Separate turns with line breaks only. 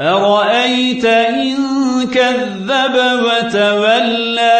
أرأيت إن كذب وتولى